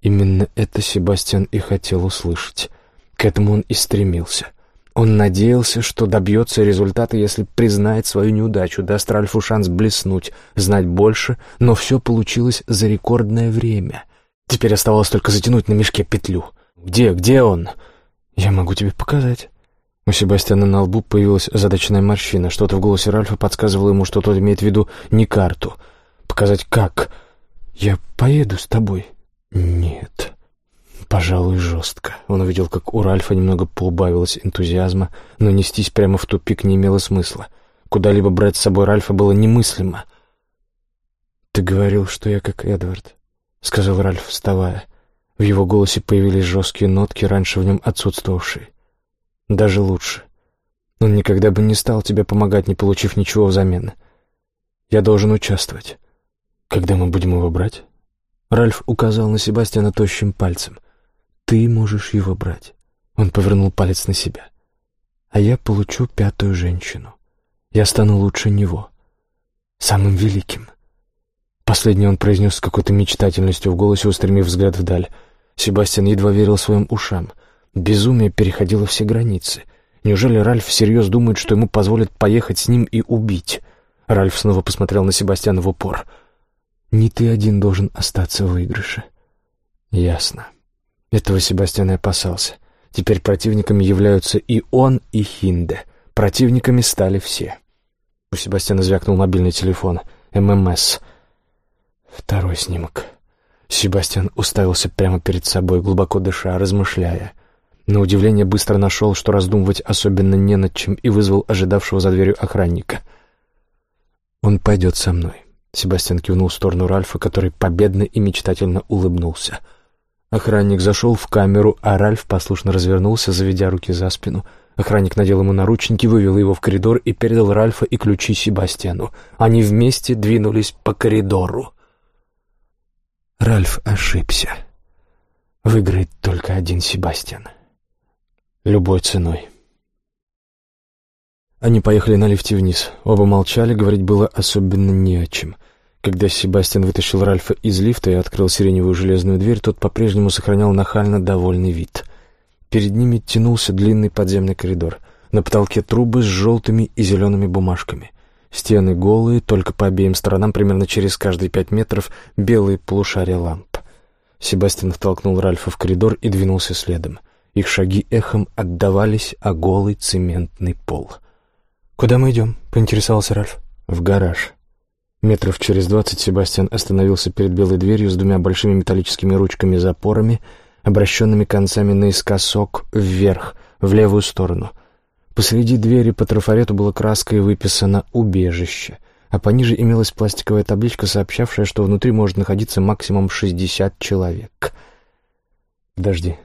Именно это Себастьян и хотел услышать. К этому он и стремился. Он надеялся, что добьется результата, если признает свою неудачу, даст Ральфу шанс блеснуть, знать больше, но все получилось за рекордное время. Теперь оставалось только затянуть на мешке петлю. «Где, где он?» «Я могу тебе показать». У Себастьяна на лбу появилась задачная морщина. Что-то в голосе Ральфа подсказывало ему, что тот имеет в виду не карту. Показать как? «Я поеду с тобой». «Нет». Пожалуй, жестко. Он увидел, как у Ральфа немного поубавилось энтузиазма, но нестись прямо в тупик не имело смысла. Куда-либо брать с собой Ральфа было немыслимо. «Ты говорил, что я как Эдвард», — сказал Ральф, вставая. В его голосе появились жесткие нотки, раньше в нем отсутствовавшие. Даже лучше. Он никогда бы не стал тебе помогать, не получив ничего взамен. Я должен участвовать. Когда мы будем его брать? Ральф указал на Себастьяна тощим пальцем. Ты можешь его брать. Он повернул палец на себя. А я получу пятую женщину. Я стану лучше него. Самым великим. Последний он произнес с какой-то мечтательностью в голосе, устремив взгляд вдаль. Себастьян едва верил своим ушам — Безумие переходило все границы. Неужели Ральф всерьез думает, что ему позволят поехать с ним и убить? Ральф снова посмотрел на Себастьяна в упор. Не ты один должен остаться в выигрыше. Ясно. Этого Себастьян и опасался. Теперь противниками являются и он, и Хинде. Противниками стали все. У Себастьяна звякнул мобильный телефон. ММС. Второй снимок. Себастьян уставился прямо перед собой, глубоко дыша, размышляя. На удивление быстро нашел, что раздумывать особенно не над чем, и вызвал ожидавшего за дверью охранника. «Он пойдет со мной», — Себастьян кивнул в сторону Ральфа, который победно и мечтательно улыбнулся. Охранник зашел в камеру, а Ральф послушно развернулся, заведя руки за спину. Охранник надел ему наручники, вывел его в коридор и передал Ральфа и ключи Себастьяну. Они вместе двинулись по коридору. Ральф ошибся. Выиграет только один Себастьян. Любой ценой. Они поехали на лифте вниз. Оба молчали, говорить было особенно не о чем. Когда Себастьян вытащил Ральфа из лифта и открыл сиреневую железную дверь, тот по-прежнему сохранял нахально довольный вид. Перед ними тянулся длинный подземный коридор. На потолке трубы с желтыми и зелеными бумажками. Стены голые, только по обеим сторонам, примерно через каждые пять метров, белые полушария ламп. Себастьян втолкнул Ральфа в коридор и двинулся следом. Их шаги эхом отдавались о голый цементный пол. «Куда мы идем?» — поинтересовался Ральф. «В гараж». Метров через двадцать Себастьян остановился перед белой дверью с двумя большими металлическими ручками-запорами, обращенными концами наискосок вверх, в левую сторону — Посреди двери по трафарету было краской выписано «Убежище», а пониже имелась пластиковая табличка, сообщавшая, что внутри может находиться максимум 60 человек. «Подожди».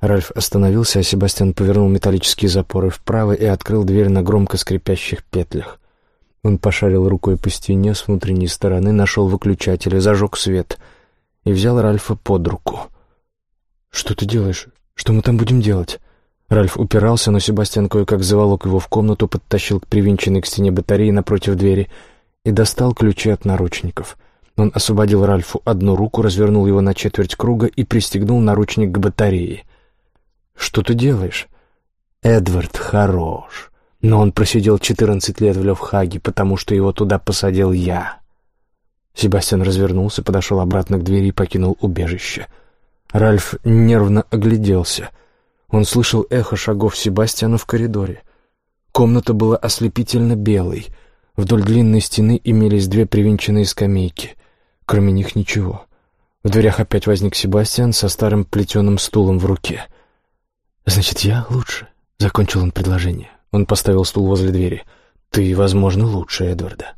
Ральф остановился, а Себастьян повернул металлические запоры вправо и открыл дверь на громко скрипящих петлях. Он пошарил рукой по стене с внутренней стороны, нашел выключатель, зажег свет и взял Ральфа под руку. «Что ты делаешь? Что мы там будем делать?» Ральф упирался, но Себастьян кое-как заволок его в комнату, подтащил к привинченной к стене батареи напротив двери и достал ключи от наручников. Он освободил Ральфу одну руку, развернул его на четверть круга и пристегнул наручник к батарее. «Что ты делаешь?» «Эдвард хорош, но он просидел четырнадцать лет в Левхаге, потому что его туда посадил я». Себастьян развернулся, подошел обратно к двери и покинул убежище. Ральф нервно огляделся — он слышал эхо шагов Себастьяна в коридоре. Комната была ослепительно белой. Вдоль длинной стены имелись две привинченные скамейки. Кроме них ничего. В дверях опять возник Себастьян со старым плетеным стулом в руке. «Значит, я лучше?» — закончил он предложение. Он поставил стул возле двери. «Ты, возможно, лучше Эдварда.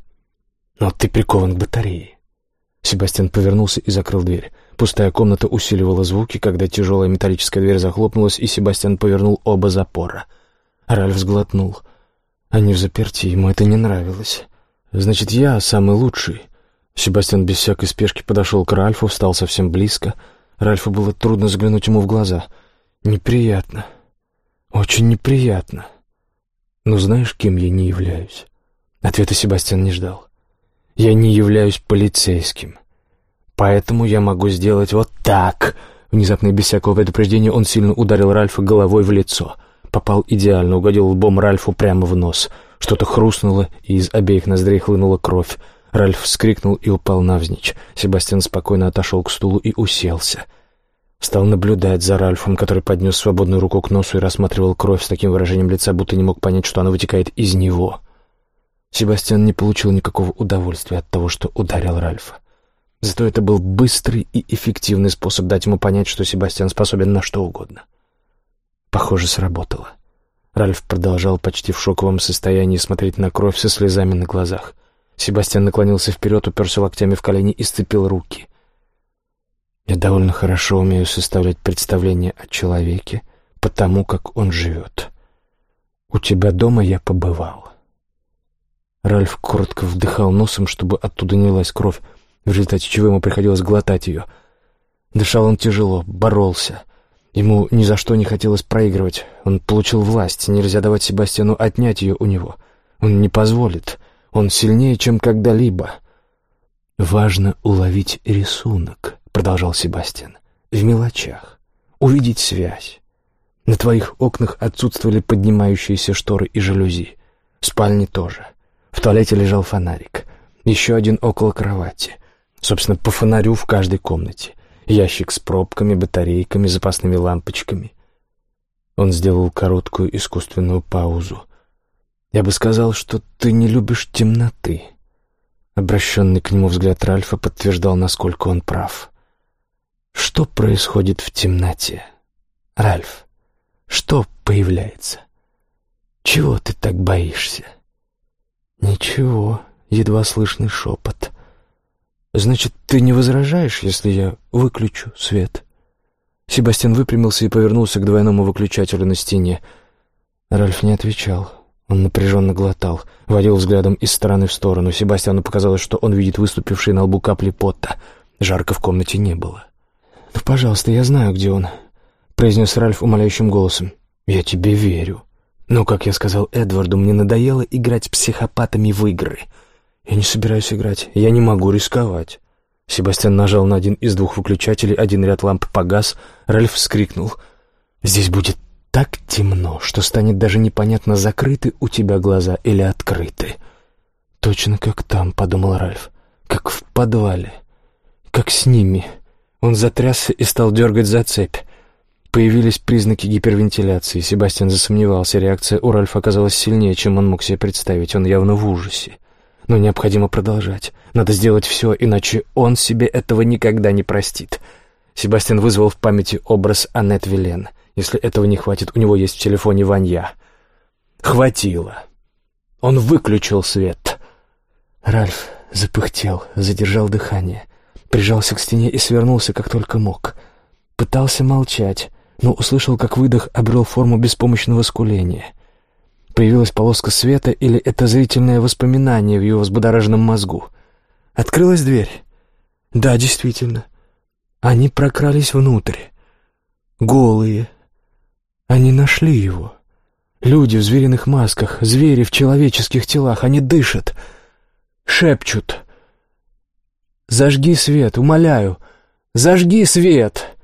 Но ты прикован к батарее». Себастьян повернулся и закрыл дверь. Пустая комната усиливала звуки, когда тяжелая металлическая дверь захлопнулась, и Себастьян повернул оба запора. Ральф сглотнул. Они в заперти, ему это не нравилось. «Значит, я самый лучший». Себастьян без всякой спешки подошел к Ральфу, встал совсем близко. Ральфу было трудно взглянуть ему в глаза. «Неприятно. Очень неприятно. Но знаешь, кем я не являюсь?» Ответа Себастьян не ждал. «Я не являюсь полицейским. Поэтому я могу сделать вот так. Внезапно и без всякого предупреждения он сильно ударил Ральфа головой в лицо. Попал идеально, угодил лбом Ральфу прямо в нос. Что-то хрустнуло, и из обеих ноздрей хлынула кровь. Ральф вскрикнул и упал навзничь. Себастьян спокойно отошел к стулу и уселся. Стал наблюдать за Ральфом, который поднес свободную руку к носу и рассматривал кровь с таким выражением лица, будто не мог понять, что она вытекает из него. Себастьян не получил никакого удовольствия от того, что ударил Ральфа. Зато это был быстрый и эффективный способ дать ему понять, что Себастьян способен на что угодно. Похоже, сработало. Ральф продолжал почти в шоковом состоянии смотреть на кровь со слезами на глазах. Себастьян наклонился вперед, уперся локтями в колени и сцепил руки. «Я довольно хорошо умею составлять представление о человеке, потому как он живет. У тебя дома я побывал». Ральф коротко вдыхал носом, чтобы оттуда не лилась кровь, в результате чего ему приходилось глотать ее. Дышал он тяжело, боролся. Ему ни за что не хотелось проигрывать. Он получил власть, нельзя давать Себастьяну отнять ее у него. Он не позволит. Он сильнее, чем когда-либо. «Важно уловить рисунок», — продолжал Себастьян, — «в мелочах, увидеть связь. На твоих окнах отсутствовали поднимающиеся шторы и жалюзи. В спальне тоже. В туалете лежал фонарик. Еще один около кровати. Собственно, по фонарю в каждой комнате. Ящик с пробками, батарейками, запасными лампочками. Он сделал короткую искусственную паузу. «Я бы сказал, что ты не любишь темноты». Обращенный к нему взгляд Ральфа подтверждал, насколько он прав. «Что происходит в темноте, Ральф? Что появляется? Чего ты так боишься?» «Ничего», — едва слышный шепот. «Значит, ты не возражаешь, если я выключу свет?» Себастьян выпрямился и повернулся к двойному выключателю на стене. Ральф не отвечал. Он напряженно глотал, водил взглядом из стороны в сторону. Себастьяну показалось, что он видит выступившие на лбу капли пота. Жарко в комнате не было. «Ну, пожалуйста, я знаю, где он», — произнес Ральф умоляющим голосом. «Я тебе верю. Но, как я сказал Эдварду, мне надоело играть с психопатами в игры. Я не собираюсь играть. Я не могу рисковать». Себастьян нажал на один из двух выключателей, один ряд ламп погас. Ральф вскрикнул. «Здесь будет так темно, что станет даже непонятно, закрыты у тебя глаза или открыты». «Точно как там», — подумал Ральф, — «как в подвале, как с ними». Он затрясся и стал дергать за цепь. Появились признаки гипервентиляции. Себастьян засомневался, реакция у Ральфа оказалась сильнее, чем он мог себе представить. Он явно в ужасе. Но необходимо продолжать. Надо сделать все, иначе он себе этого никогда не простит. Себастьян вызвал в памяти образ Аннет Вилен. Если этого не хватит, у него есть в телефоне Ванья. Хватило. Он выключил свет. Ральф запыхтел, задержал дыхание, прижался к стене и свернулся, как только мог. Пытался молчать, но услышал, как выдох обрел форму беспомощного скуления — Появилась полоска света или это зрительное воспоминание в его взбудораженном мозгу? Открылась дверь. Да, действительно. Они прокрались внутрь. Голые. Они нашли его. Люди в звериных масках, звери в человеческих телах. Они дышат. Шепчут. «Зажги свет, умоляю! Зажги свет!»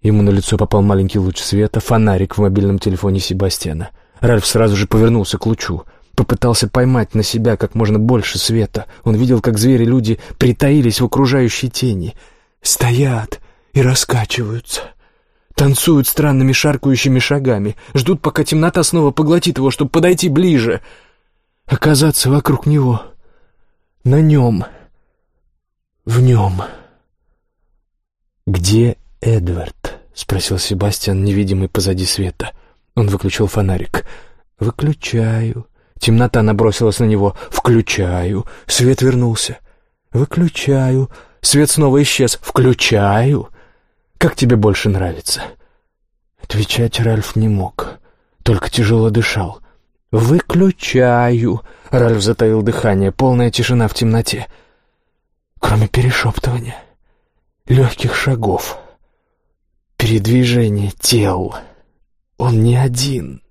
Ему на лицо попал маленький луч света, фонарик в мобильном телефоне Себастьяна — Ральф сразу же повернулся к лучу. Попытался поймать на себя как можно больше света. Он видел, как звери-люди притаились в окружающей тени. Стоят и раскачиваются. Танцуют странными шаркающими шагами. Ждут, пока темнота снова поглотит его, чтобы подойти ближе. Оказаться вокруг него. На нем. В нем. «Где Эдвард?» — спросил Себастьян, невидимый позади света. — он выключил фонарик. «Выключаю». Темнота набросилась на него. «Включаю». Свет вернулся. «Выключаю». Свет снова исчез. «Включаю». «Как тебе больше нравится?» Отвечать Ральф не мог, только тяжело дышал. «Выключаю!» — Ральф затаил дыхание, полная тишина в темноте. Кроме перешептывания, легких шагов, передвижения тел. Он не один.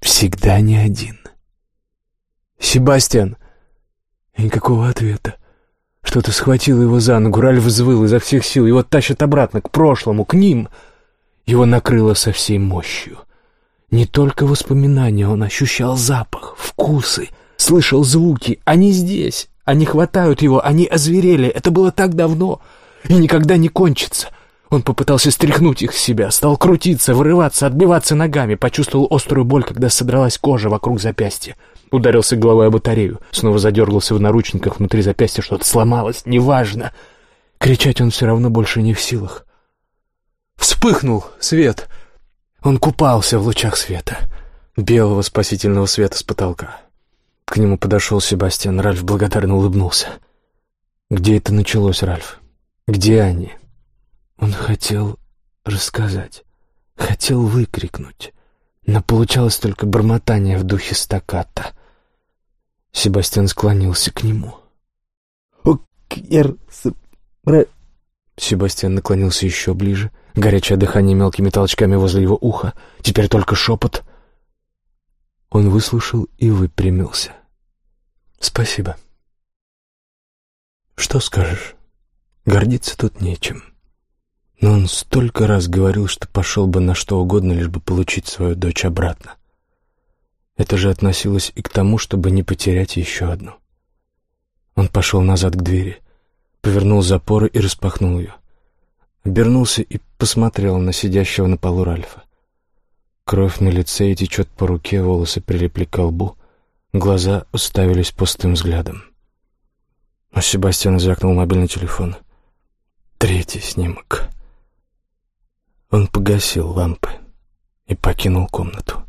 Всегда не один. «Себастьян!» И никакого ответа. Что-то схватило его за ногу, Ральф взвыл изо всех сил. Его тащат обратно, к прошлому, к ним. Его накрыло со всей мощью. Не только воспоминания, он ощущал запах, вкусы, слышал звуки. Они здесь, они хватают его, они озверели. Это было так давно и никогда не кончится. Он попытался стряхнуть их с себя, стал крутиться, вырываться, отбиваться ногами, почувствовал острую боль, когда содралась кожа вокруг запястья. Ударился головой о батарею, снова задергался в наручниках, внутри запястья что-то сломалось, неважно. Кричать он все равно больше не в силах. Вспыхнул свет. Он купался в лучах света, белого спасительного света с потолка. К нему подошел Себастьян, Ральф благодарно улыбнулся. «Где это началось, Ральф? Где они?» Он хотел рассказать, хотел выкрикнуть, но получалось только бормотание в духе стаката. Себастьян склонился к нему. Себастьян наклонился еще ближе, горячее дыхание мелкими толчками возле его уха, теперь только шепот. Он выслушал и выпрямился. «Спасибо». «Что скажешь? Гордиться тут нечем». Но он столько раз говорил, что пошел бы на что угодно, лишь бы получить свою дочь обратно. Это же относилось и к тому, чтобы не потерять еще одну. Он пошел назад к двери, повернул запоры и распахнул ее. Обернулся и посмотрел на сидящего на полу Ральфа. Кровь на лице и течет по руке, волосы прилипли к лбу, глаза уставились пустым взглядом. У Себастьяна звякнул мобильный телефон. Третий снимок. Он погасил лампы и покинул комнату.